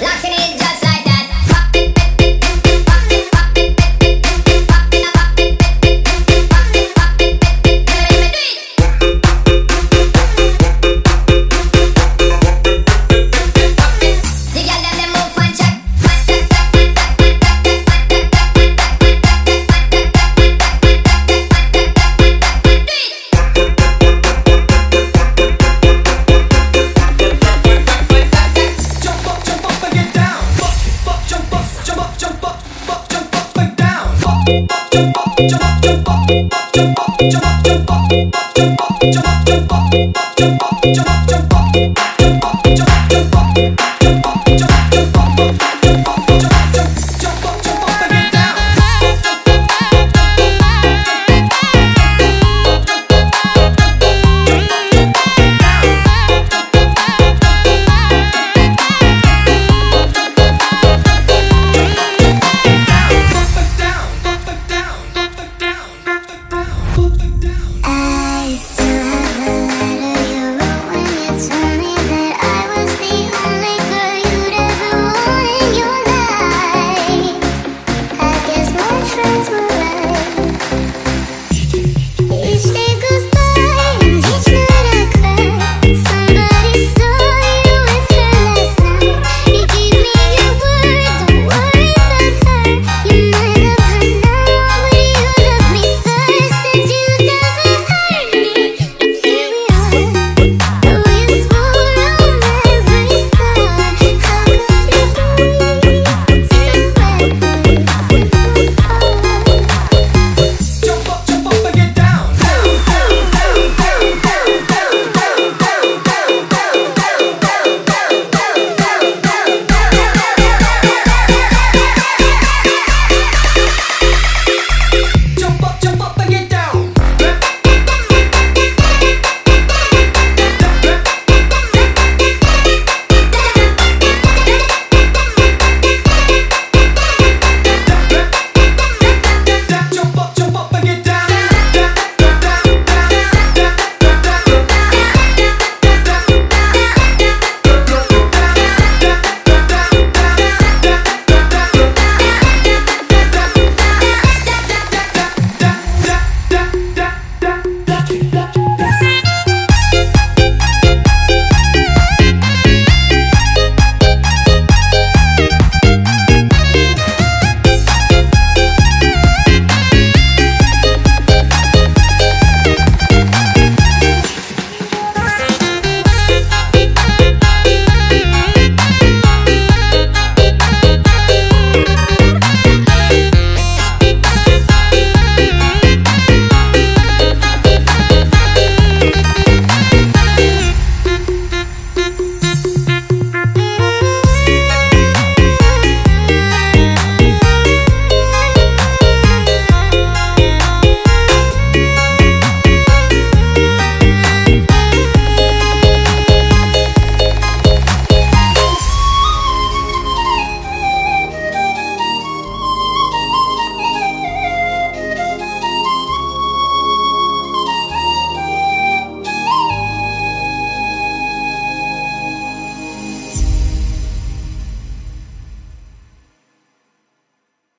Locking in just jump up, jump up.